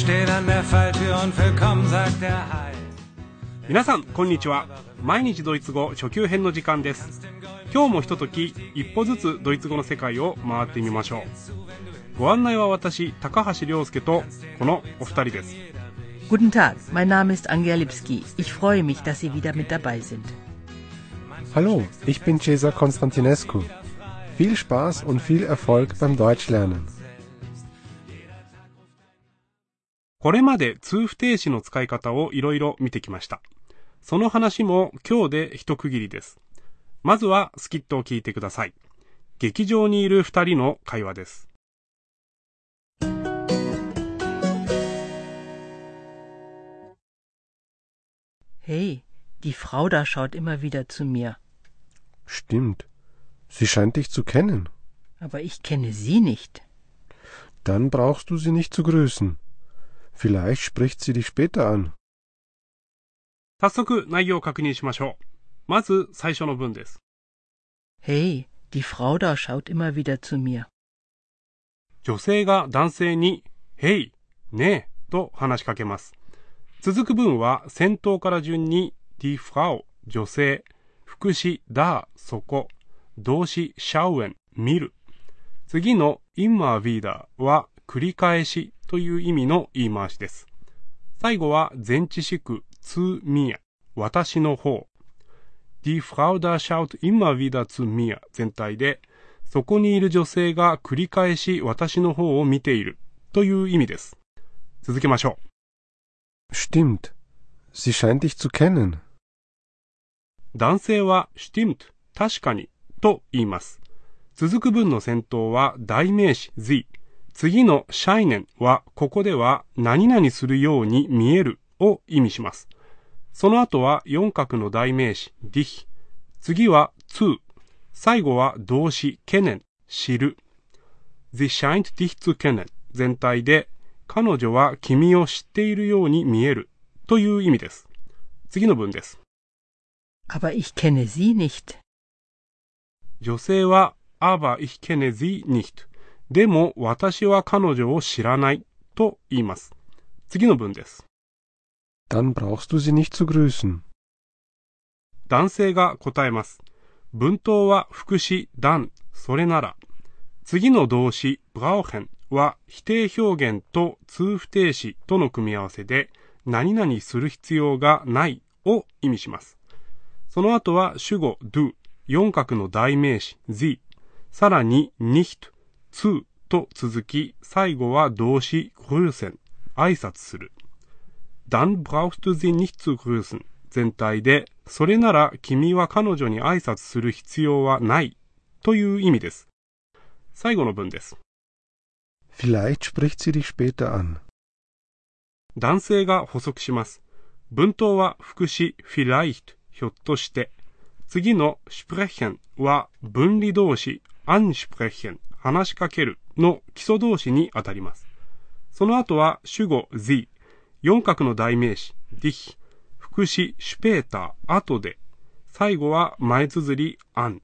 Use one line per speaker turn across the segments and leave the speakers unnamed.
steht an der Falltür und willkommen sagt der Hai.
皆さんこんにちは毎日ドイツ語初級編の時間です今日もひととき一歩ずつドイツ語の世界を回ってみましょうご案内は私高橋亮介とこのお二人です
Guten Tag, mein Name ist Angela Lipski. Ich freue mich, dass Sie wieder mit dabei sind.
Hallo, ich bin Cesar Konstantinescu. Viel Spaß und viel Erfolg beim Deutschlernen.
これまで通不定詞の使い方をいろいろ見てきましたその話も今日で一区切りですまずはスキットを聞いてください劇場にいる二人の会話です
Hey, die Frau da schaut immer wieder zu mir.
Stimmt. Sie scheint dich zu kennen.
Aber ich kenne sie nicht.
Dann brauchst du sie nicht zu grüßen. Vielleicht spricht sie dich später an.
早速内容を確認しましょうまず最初の文です
Hey, die Frau da schaut immer wieder zu mir.
女性が男性に、へい、ねえ、と話しかけます。続く文は先頭から順に、die Frau、女性、副詞、だ、そこ、動詞、schauen、見る。次の immer wieder は繰り返しという意味の言い回しです。最後は前置詞句、zu mir、私の方。Die Frau da schaut immer wieder zu mir 全体で、そこにいる女性が繰り返し私の方を見ているという意味です。続けましょう。
Stimmt. Sie scheint dich zu kennen.
男性は stimmt 確かにと言います。続く文の先頭は代名詞 sie。次の scheinen はここでは何々するように見えるを意味します。その後は四格の代名詞 dich。次は zu。最後は動詞 kennen、知る。 Sie scheint dich zu kennen 全体で彼女は君を知っているように見えるという意味です。次の文です。女性は aber ich kenne sie nicht. でも、私は彼女を知らないと言います。次の文です。
Dann brauchst du sie nicht zu grüßen.
男性が答えます。文頭は副詞、dann、それなら。次の動詞、brauchen は否定表現と通不定詞との組み合わせで、何々する必要がないを意味します。その後は主語 do、四角の代名詞 the、さらに nicht、zu と続き、最後は動詞 grüßen、挨拶する。dann brauchst du sie nicht zu grüßen 全体で、それなら君は彼女に挨拶する必要はないという意味です。最後の文です。
Vielleicht spricht sie dich später an.
男性が補足します。文頭は副詞 vielleicht ひょっとして。次の sprechen は分離動詞 ansprechen 話しかけるの基礎動詞にあたります。その後は主語 the 四角の代名詞 dich 副詞 später 後で。最後は前綴り an。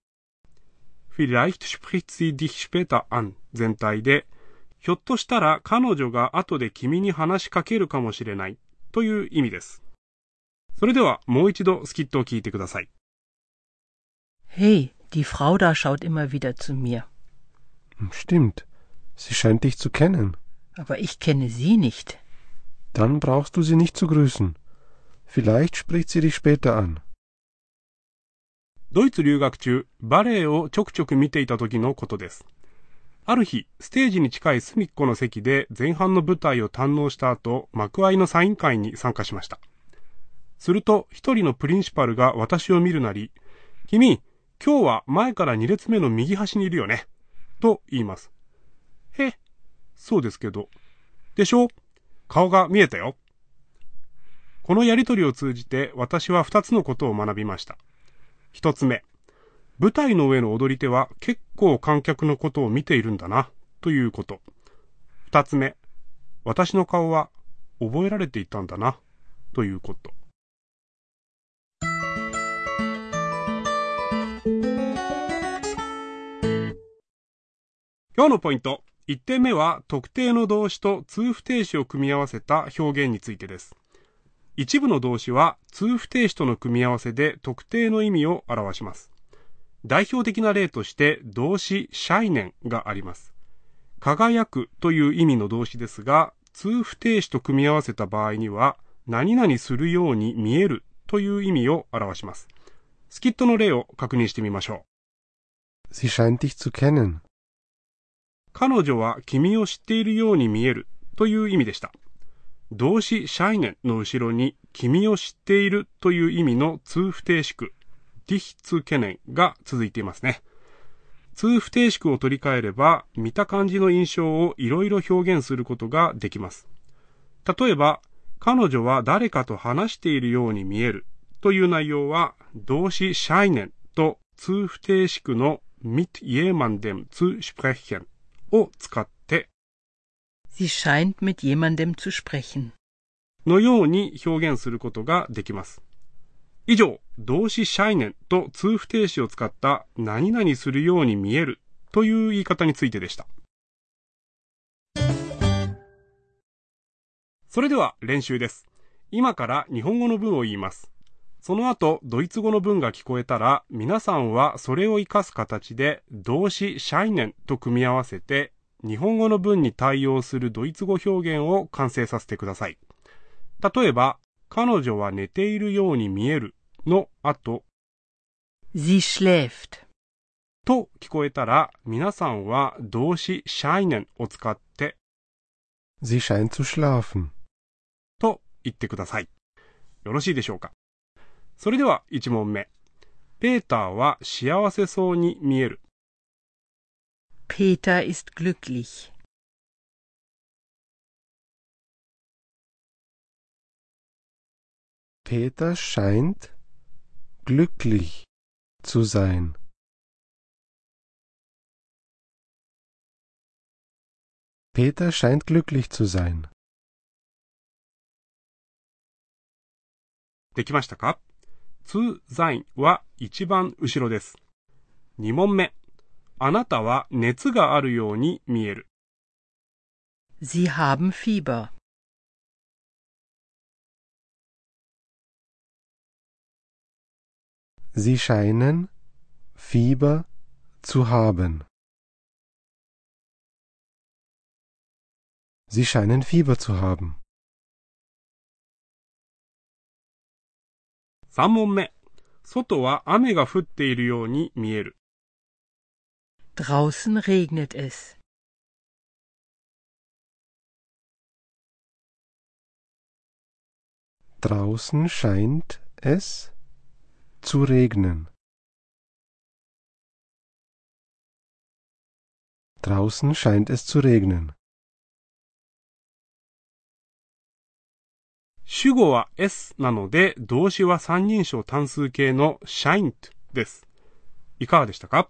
vielleicht spricht sie dich später an 全体でひょっとしたら彼女が後で君に話しかけるかもしれないという意味です。それではもう一度スキットを聞いてください。
Hey, die Frau da schaut immer wieder zu mir.
Stimmt. Sie scheint dich zu kennen.
Aber ich kenne sie nicht.
Dann brauchst du sie nicht zu grüßen. Vielleicht spricht sie dich später an.
ドイツ留学中、バレエをちょくちょく見ていた時のことです。ある日、ステージに近い隅っこの席で前半の舞台を堪能した後、幕間のサイン会に参加しました。すると、一人のプリンシパルが私を見るなり、君、今日は前から二列目の右端にいるよね。と言います。へ、そうですけど。でしょ顔が見えたよ。このやりとりを通じて私は二つのことを学びました。一つ目、舞台の上の踊り手は結構観客のことを見ているんだな、ということ。二つ目、私の顔は覚えられていたんだな、ということ。今日のポイント。1点目は特定の動詞と通不定詞を組み合わせた表現についてです。一部の動詞は通不定詞との組み合わせで特定の意味を表します。代表的な例として動詞シャイネンがあります。輝くという意味の動詞ですが、通不定詞と組み合わせた場合には、何々するように見えるという意味を表します。スキットの例を確認してみましょ
う。Sie scheint dich zu kennen.
彼女は君を知っているように見えるという意味でした。動詞シャイネンの後ろに君を知っているという意味の通不定式ディヒツ懸念が続いていますね。通不定式を取り替えれば見た感じの印象をいろいろ表現することができます。例えば、彼女は誰かと話しているように見えるという内容は動詞シャイネンと通不定式の mit jemandem zu sprechen を使って
Sie scheint mit jemandem zu sprechen
のように表現することができます。以上、動詞シャイネンと通不定詞を使った何々するように見えるという言い方についてでした。それでは練習です。今から日本語の文を言います。その後、ドイツ語の文が聞こえたら、皆さんはそれを活かす形で動詞シャイネンと組み合わせて日本語の文に対応するドイツ語表現を完成させてください。例えば、彼女は寝ているように見えるの後、
Sie schläft
と聞こえたら、皆さんは動詞シャイネンを使って、
Sie scheint zu schlafen
と言ってください。よろしいでしょうか？それでは1問目。ペーターは幸せそうに見える。
Peter ist glücklich.
Peter scheint glücklich zu sein. Peter scheint glücklich zu sein.
できましたか ?to sein は一番後ろです。2問目。あなたは熱があるように見える。
Sie haben Fieber.
Sie scheinen Fieber zu haben.
3問目。外は雨が降っているように見える。
Draußen regnet es.
Draußen scheint es zu regnen. Draußen scheint es zu regnen.
主語は S なので、動詞は三人称単数形の shined です。いかがでしたか？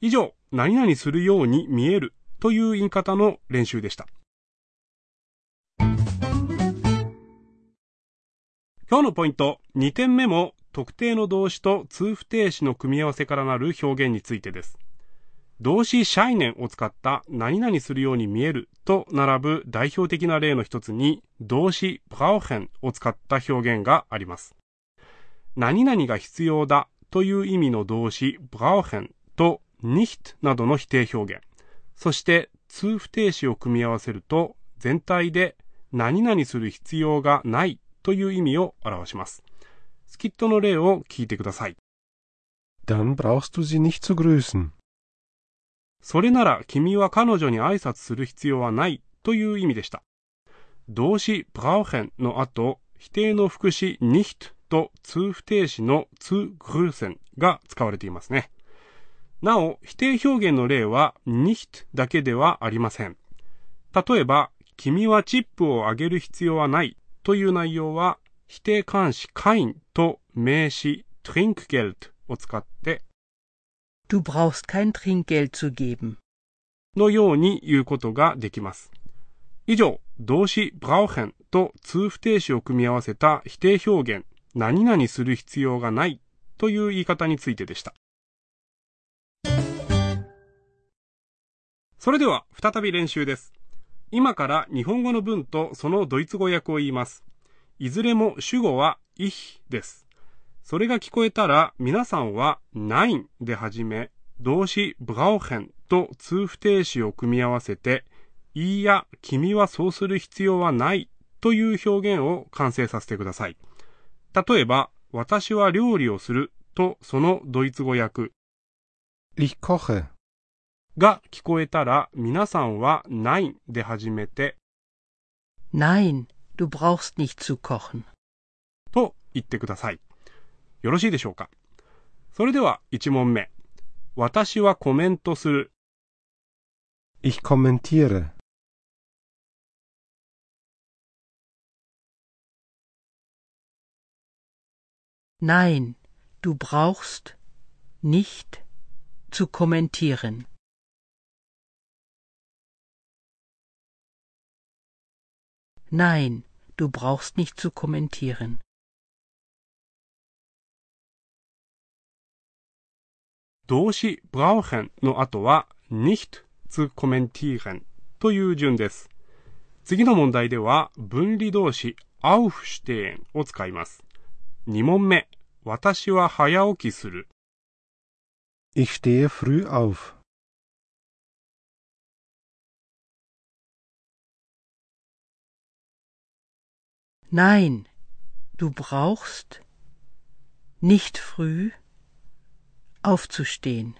以上、何々するように見えるという言い方の練習でした。今日のポイント、2点目も特定の動詞と通不定詞の組み合わせからなる表現についてです。動詞シャイネンを使った何々するように見えると並ぶ代表的な例の一つに動詞ブラウヘンを使った表現があります。何々が必要だという意味の動詞ブラウヘンと nicht などの否定表現、そして通不定詞を組み合わせると全体で何々する必要がないという意味を表します。スキットの例を聞いてください。
Dann brauchst du sie nicht zu grüßen.
それなら君は彼女に挨拶する必要はないという意味でした。動詞 brauchen の後、否定の副詞 nicht と通不定詞の zu grüßen が使われていますね。なお、否定表現の例は nicht だけではありません。例えば、君はチップをあげる必要はないという内容は、否定冠詞 kein と名詞 Trinkgeld を使って、
Du brauchst kein Trinkgeld zu geben.
のように言うことができます。以上、動詞 brauchen と通不定詞を組み合わせた否定表現、何々する必要がないという言い方についてでした。それでは再び練習です。今から日本語の文とそのドイツ語訳を言います。いずれも主語は ich です。それが聞こえたら皆さんは nein で始め、動詞 brauchen と通不定詞を組み合わせて、いいや、君はそうする必要はないという表現を完成させてください。例えば、私は料理をするとそのドイツ語訳
Ich koche.
が聞こえたら皆さんは nein で始めて
Nein, du brauchst nicht zu kochen.
と言ってください。よろしいでしょうかそれでは1問目。私はコメントする。
Ich kommentiere.
Nein, du brauchst nicht zu kommentieren. Nein, du brauchst nicht zu kommentieren.
動詞 brauchen の後は nicht zu kommentieren という順です。次の問題では分離動詞 aufstehen を使います。2問目。私は早起きする。
Ich stehe früh auf.
Nein, du brauchst nicht früh aufzustehen.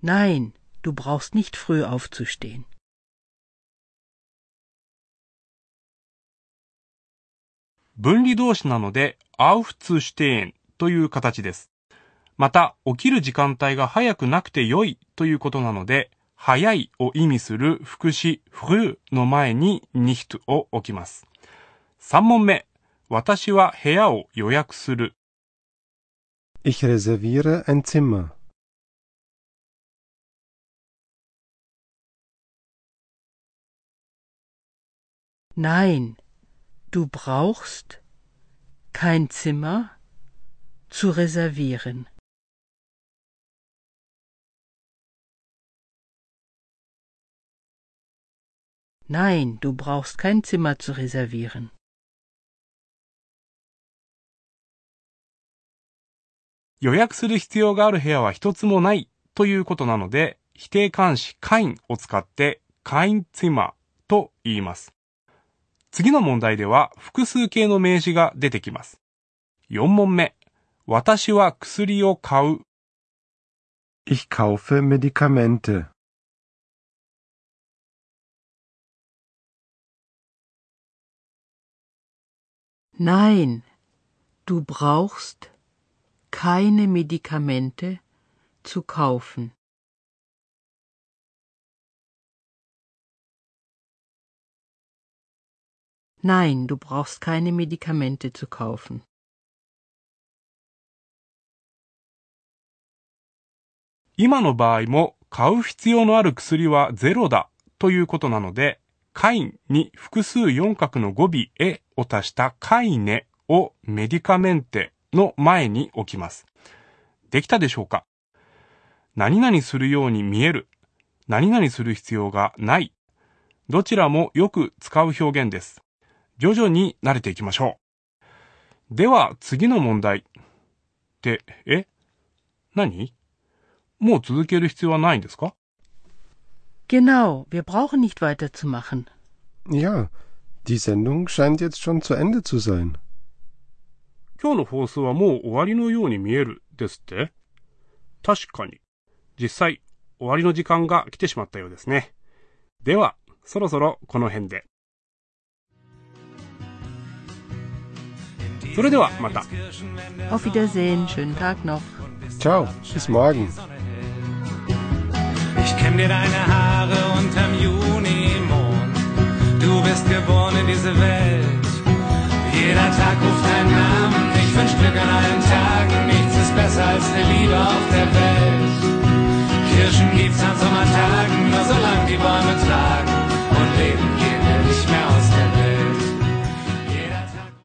Nein, du brauchst nicht früh aufzustehen.
分離動詞なので aufzustehen という形です。また、起きる時間帯が早くなくて良いということなので、早いを意味する副詞 früh の前に nicht を置きます。3問目。私は部屋を予約する。
Ich reserviere ein Zimmer.
Nein, du brauchst kein Zimmer zu reservieren. Nein, du brauchst kein Zimmer zu reservieren.
予約する必要がある部屋は一つもないということなので、否定冠詞 kein を使って kein Zimmer と言います。次の問題では複数形の名詞が出てきます。4問目。私は薬を買う。
Ich kaufe Medikamente.
Nein, du brauchst keine Medikamente zu kaufen. Nein, du brauchst keine Medikamente zu kaufen.
今の場合も買う必要のある薬はゼロだということなので、カインに複数四角の語尾へを足したカイネをメディカメンテの前に置きます。できたでしょうか？何々するように見える。何々する必要がない。どちらもよく使う表現です。徐々に慣れていきましょう。では次の問題。って、え？何？もう続ける必要はないんですか
？Genau, wir brauchen nicht weiterzumachen.
Ja, die Sendung scheint jetzt schon zu Ende zu sein.
今日の放送はもう終わりのように見えるですって確かに。実際、終わりの時間が来てしまったようですね。では、そろそろこの辺で。それではまた。
チャオ、シスマーギン。ズ Jeder Tag ruft deinen Namen. Ich wünsch Glück an allen Tagen. Nichts ist besser als eine Liebe auf der Welt. Kirschen gibt's an Sommertagen, nur solange die Bäume tragen und Leben gibt's.